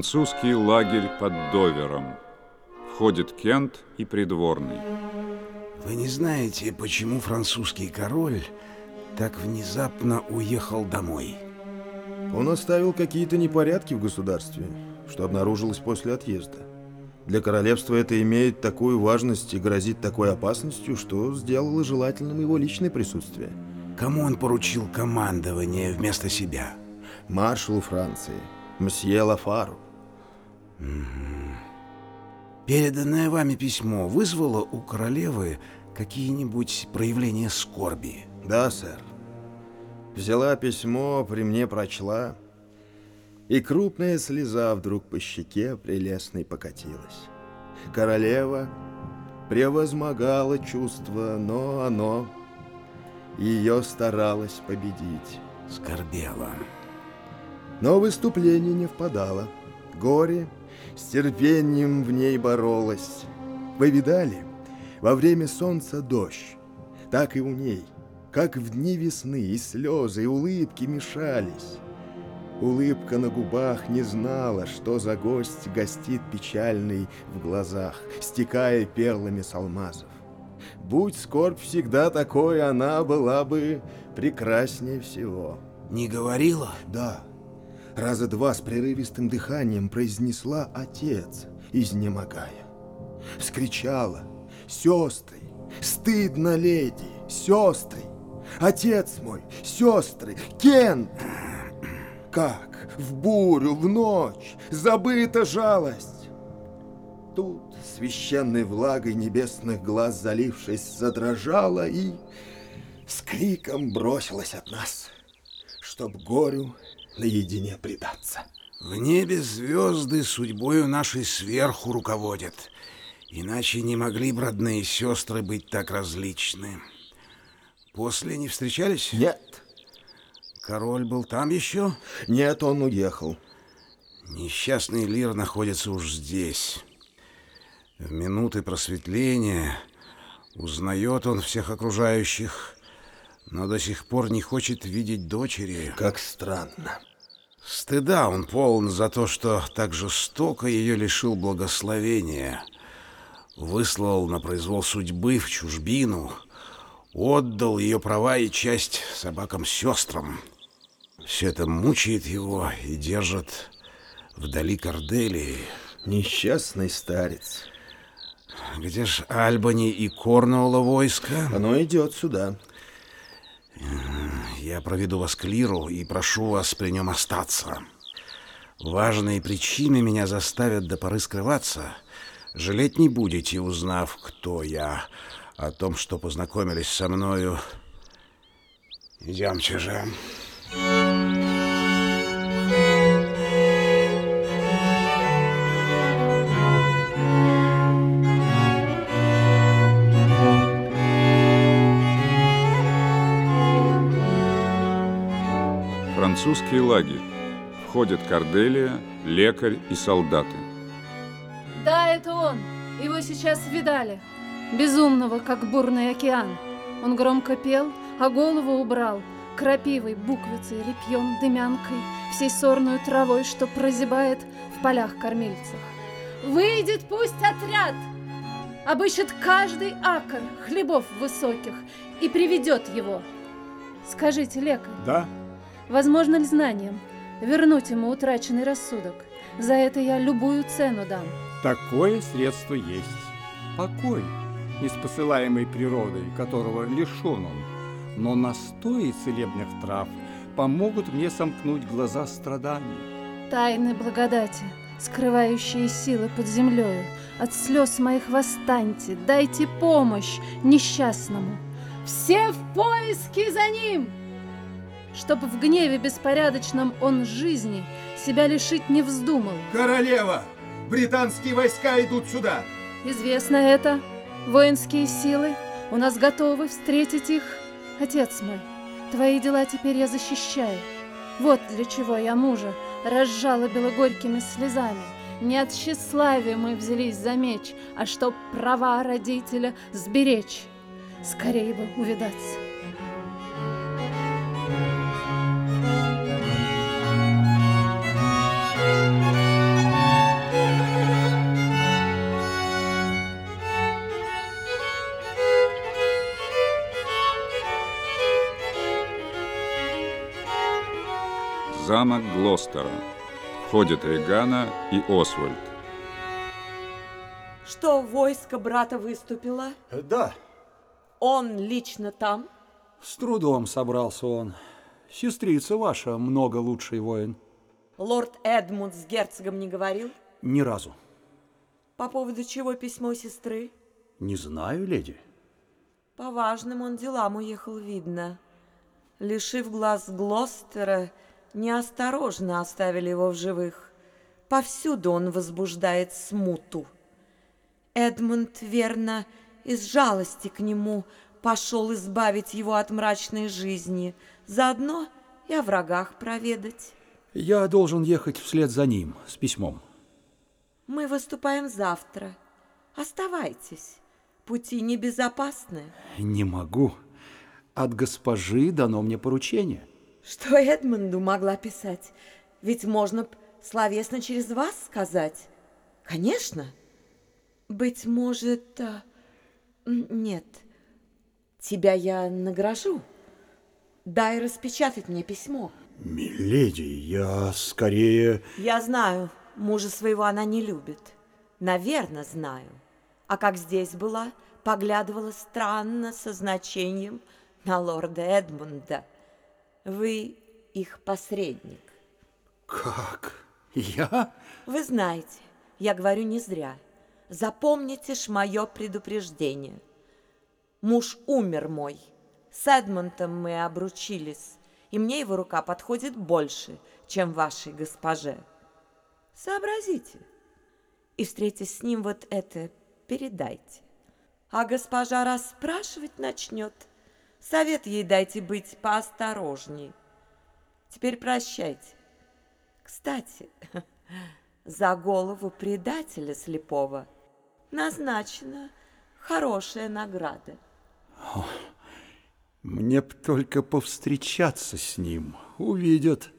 Французский лагерь под Довером. Входит Кент и придворный. Вы не знаете, почему французский король так внезапно уехал домой? Он оставил какие-то непорядки в государстве, что обнаружилось после отъезда. Для королевства это имеет такую важность и грозит такой опасностью, что сделало желательным его личное присутствие. Кому он поручил командование вместо себя? Маршалу Франции, мсье Лафару. Переданное вами письмо вызвало у королевы какие-нибудь проявления скорби? Да, сэр. Взяла письмо, при мне прочла, и крупная слеза вдруг по щеке прелестной покатилась. Королева превозмогала чувство, но оно ее старалось победить. Скорбела. Но выступление не впадала. Горе с терпением в ней боролось. Вы видали? Во время солнца дождь. Так и у ней. Как в дни весны и слезы, и улыбки мешались. Улыбка на губах не знала, что за гость гостит печальный в глазах, стекая перлами с алмазов. Будь скорбь всегда такой, она была бы прекраснее всего. Не говорила? Да. Раза два с прерывистым дыханием произнесла отец, изнемогая. Вскричала «Сестры! Стыдно, леди! Сестры! Отец мой! Сестры! Кент!» Как? В бурю, в ночь! Забыта жалость! Тут, священной влагой небесных глаз залившись, задрожала и с криком бросилась от нас, чтоб горю наедине предаться. В небе звезды судьбою нашей сверху руководят. Иначе не могли бы родные сестры быть так различны. После не встречались? Нет, Король был там еще? нет, он уехал. Несчастный Лир находится уж здесь. В минуты просветления узнает он всех окружающих, но до сих пор не хочет видеть дочери. Как странно. Стыда он полон за то, что так жестоко ее лишил благословения. Выслал на произвол судьбы в чужбину, отдал ее права и часть собакам-сестрам. Все это мучает его и держит вдали Корделии. Несчастный старец. Где ж Альбани и Корнуола войско? Оно идет сюда. Я проведу вас к Лиру и прошу вас при нем остаться. Важные причины меня заставят до поры скрываться. Жалеть не будете, узнав, кто я, о том, что познакомились со мною. Идемте же. Французский лагерь. Входят Корделия, лекарь и солдаты. Да, это он. Его сейчас видали. Безумного, как бурный океан. Он громко пел, а голову убрал. Крапивой, буквицей, репьем, дымянкой, всей сорную травой, что прозябает в полях кормильцах. Выйдет пусть отряд! Обыщет каждый акр хлебов высоких и приведет его. Скажите, лекарь, Да, возможно ли знанием вернуть ему утраченный рассудок? За это я любую цену дам. такое средство есть. Покой, неспосылаемый природой, которого лишен он. Но настои целебных трав помогут мне сомкнуть глаза страданий. Тайны благодати, скрывающие силы под землею, от слез моих восстаньте, дайте помощь несчастному. Все в поиске за ним! Чтоб в гневе беспорядочном он жизни себя лишить не вздумал. Королева! Британские войска идут сюда! Известно это. Воинские силы у нас готовы встретить их. Отец мой, твои дела теперь я защищаю. Вот для чего я мужа разжалобила горькими слезами. Не от тщеславия мы взялись за меч, а чтоб права родителя сберечь. Скорее бы увидаться. Замок Глостера. Входят Регана и Освальд. Что, войско брата выступило? Да, Он лично там? с трудом собрался он. Сестрица ваша много лучший воин. Лорд Эдмунд с герцогом не говорил? Ни разу. По поводу чего письмо сестры? Не знаю, леди. По важным он делам уехал, видно. Лишив глаз Глостера, неосторожно оставили его в живых. Повсюду он возбуждает смуту. Эдмунд, верно, из жалости к нему пошел избавить его от мрачной жизни, заодно и о врагах проведать. Я должен ехать вслед за ним с письмом. Мы выступаем завтра. Оставайтесь. Пути небезопасны. Не могу. От госпожи дано мне поручение. Что Эдмунду могла писать? Ведь можно б словесно через вас сказать. Конечно. Быть может... а, Нет. Тебя я награжу. Дай распечатать мне письмо. Миледи, я скорее... Я знаю, мужа своего она не любит. Наверно, знаю. А как здесь была, поглядывала странно со значением на лорда Эдмунда. Вы их посредник. Как? Я? Вы знаете, я говорю не зря. Запомните ж мое предупреждение. Муж умер мой. С Эдмонтом мы обручились, и мне его рука подходит больше, чем вашей госпоже. Сообразите. И встретясь с ним, вот это передайте. А госпожа расспрашивать начнет. Совет ей дайте быть поосторожней. Теперь прощайте. Кстати, за голову предателя слепого назначена хорошая награда. Мне б только повстречаться с ним. Увидят,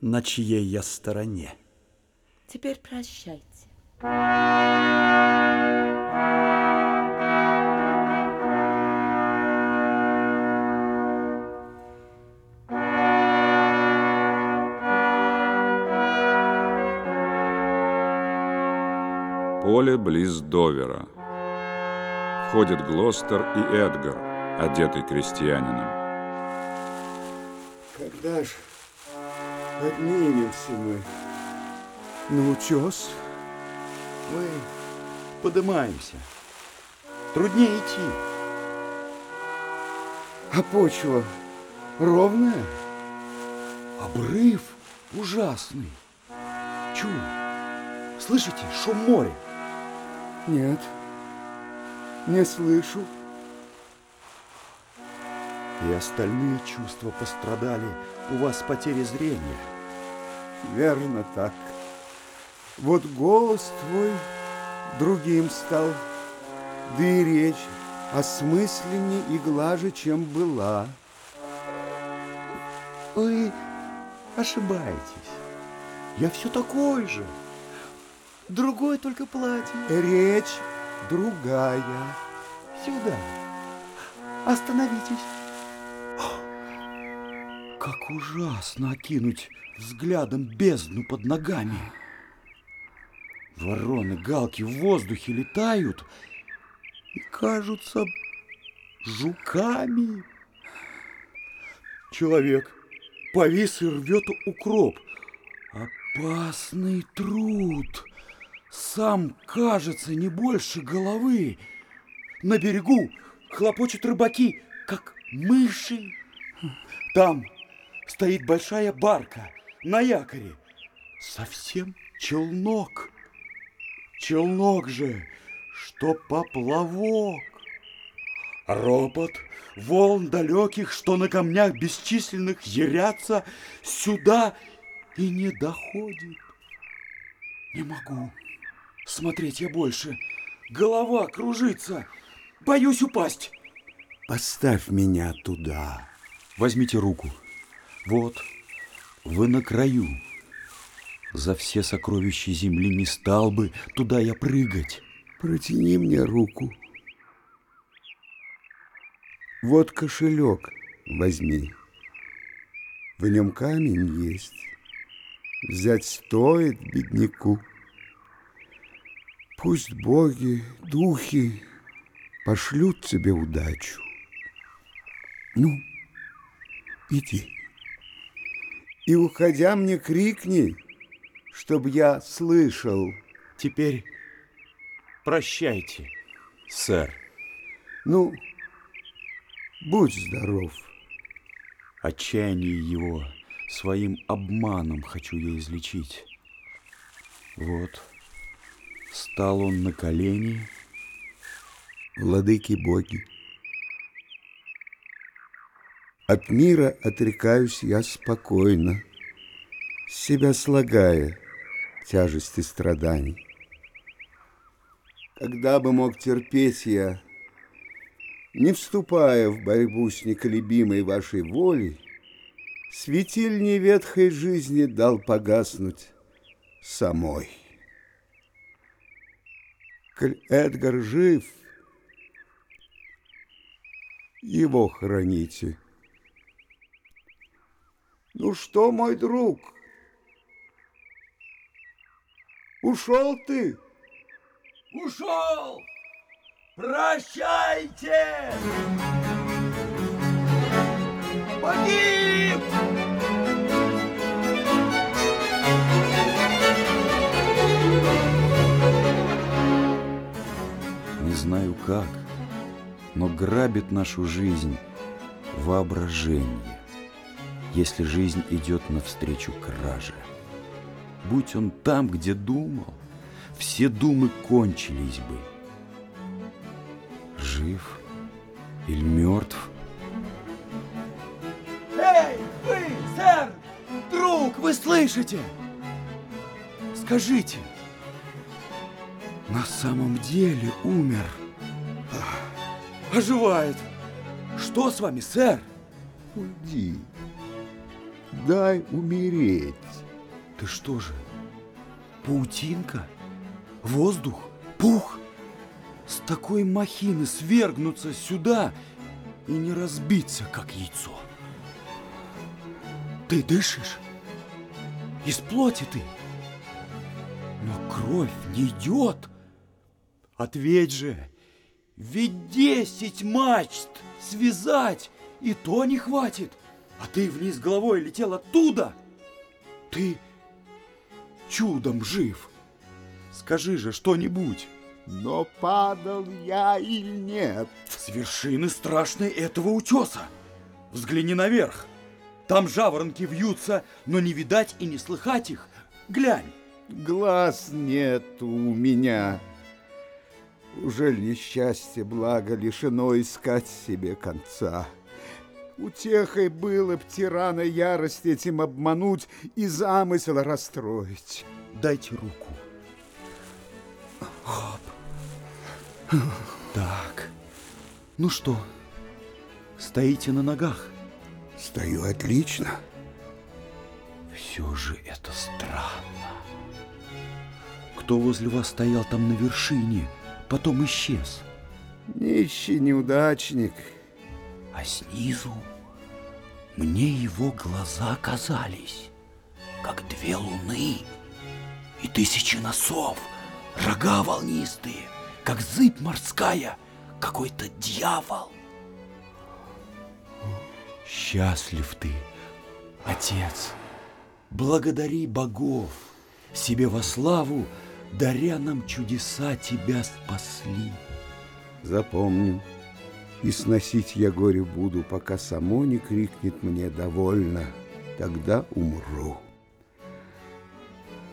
на чьей я стороне. Теперь прощайте. Поле близ Довера. Входят Глостер и Эдгар, одетый крестьянином. Когда ж поднимемся мы на утес? Мы поднимаемся. Труднее идти. А почва ровная? Обрыв ужасный. Чу. Слышите шум моря? Нет, не слышу. И остальные чувства пострадали. У вас потеря зрения. Верно так. Вот голос твой другим стал, да и речь осмысленнее и глаже, чем была. Вы ошибаетесь. Я все такой же. Другое только платье. Речь другая. Сюда. Остановитесь. Как ужасно окинуть взглядом бездну под ногами. Вороны, галки в воздухе летают и кажутся жуками. Человек повис и рвет укроп. Опасный труд. Сам кажется не больше головы. На берегу хлопочут рыбаки, как мыши. Там стоит большая барка на якоре. Совсем челнок. Челнок же, что поплавок. Ропот волн далеких, что на камнях бесчисленных ярятся, сюда и не доходит. Не могу смотреть я больше. Голова кружится. Боюсь упасть. Поставь меня туда. Возьмите руку. Вот, вы на краю. За все сокровища земли не стал бы туда я прыгать. Протяни мне руку. Вот кошелек возьми. В нем камень есть. взять стоит бедняку. Пусть боги, духи пошлют тебе удачу. Ну, иди. И, уходя, мне крикни, чтобы я слышал. Теперь прощайте, сэр. Ну, будь здоров. Отчаяние его своим обманом хочу я излечить. Вот, стал он на колени. Владыки боги, от мира отрекаюсь я спокойно, себя слагая тяжести страданий. Когда бы мог терпеть я, не вступая в борьбу с неколебимой вашей волей, светильни ветхой жизни дал погаснуть самой. Коль Эдгар жив, его храните. Ну что, мой друг, ушел ты? Ушел! Прощайте! Погиб! Знаю как, но грабит нашу жизнь воображение, если жизнь идет навстречу краже. Будь он там, где думал, все думы кончились бы. Жив или мертв? Эй, вы, сэр! Друг, вы слышите? Скажите, На самом деле умер. оживает. Что с вами, сэр? Уйди. Дай умереть. Ты что же, паутинка? Воздух? Пух? С такой махины свергнуться сюда и не разбиться, как яйцо. Ты дышишь? Из плоти ты? Но кровь не идет. Ответь же, ведь десять мачт связать и то не хватит. А ты вниз головой летел оттуда. Ты чудом жив. Скажи же что-нибудь. Но падал я или нет? С вершины страшной этого утеса. Взгляни наверх. Там жаворонки вьются, но не видать и не слыхать их. Глянь. Глаз нет у меня. Уже несчастье благо лишено искать себе конца? Утехой было б тирана ярость этим обмануть и замысел расстроить. Дайте руку. Хоп. Так. Ну что, стоите на ногах? Стою отлично. Все же это странно. Кто возле вас стоял там на вершине, потом исчез? Нищий неудачник. А снизу мне его глаза казались, как две луны и тысячи носов, рога волнистые, как зыбь морская, какой-то дьявол. Счастлив ты, отец, благодари богов, себе во славу, даря нам чудеса, тебя спасли. Запомню. И сносить я горе буду, пока само не крикнет мне «довольно». Тогда умру.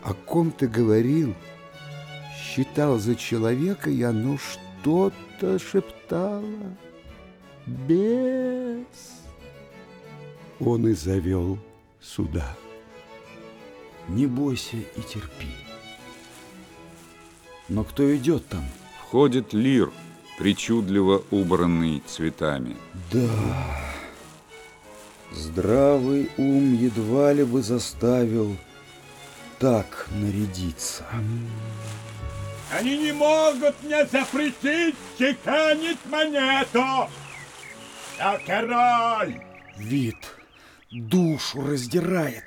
О ком ты говорил? Считал за человека я, но что-то шептала. Бес. Он и завел сюда. Не бойся и терпи. Но кто идет там? Входит лир, причудливо убранный цветами. Да, здравый ум едва ли бы заставил так нарядиться. Они не могут мне запретить чеканить монету. Я король. Вид душу раздирает.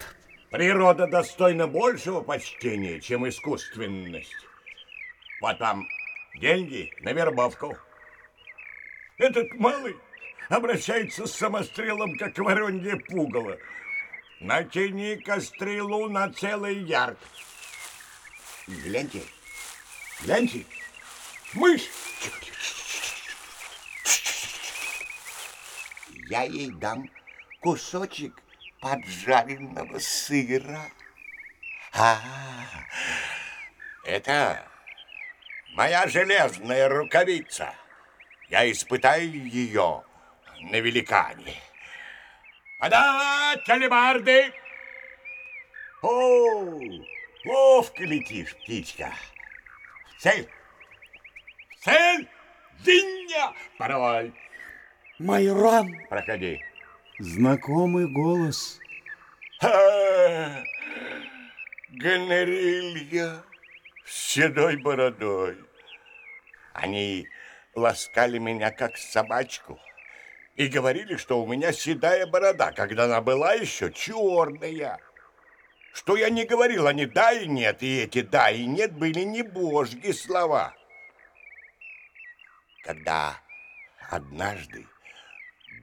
Природа достойна большего почтения, чем искусственность. Вот вам деньги на вербовку. Этот малый обращается с самострелом, как воронье пугало. Натяни-ка стрелу на целый ярд. Гляньте, гляньте, мышь. Я ей дам кусочек поджаренного сыра. А, это моя железная рукавица. Я испытаю ее на великане. Подать алебарды! О, ловко летишь, птичка. В цель! В цель! Зинья! Пароль! Майрон! Проходи. Знакомый голос. Гонорилья с седой бородой. Они ласкали меня, как собачку, и говорили, что у меня седая борода, когда она была еще черная. Что я не говорил, они да и нет, и эти да и нет были не божьи слова. Когда однажды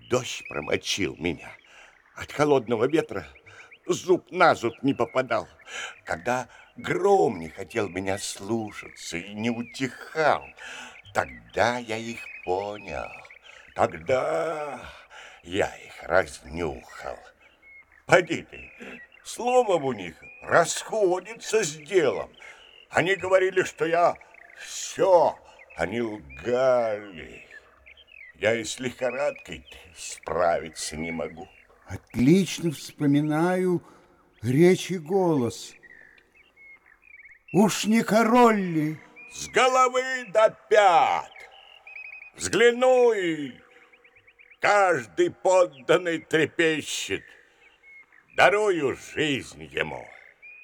дождь промочил меня, от холодного ветра зуб на зуб не попадал, когда гром не хотел меня слушаться и не утихал, Тогда я их понял. Тогда я их разнюхал. Поди ты, словом у них расходится с делом. Они говорили, что я все, они лгали. Я и с лихорадкой справиться не могу. Отлично вспоминаю речь и голос. Уж не король ли? с головы до пят. Взгляну каждый подданный трепещет. Дарую жизнь ему.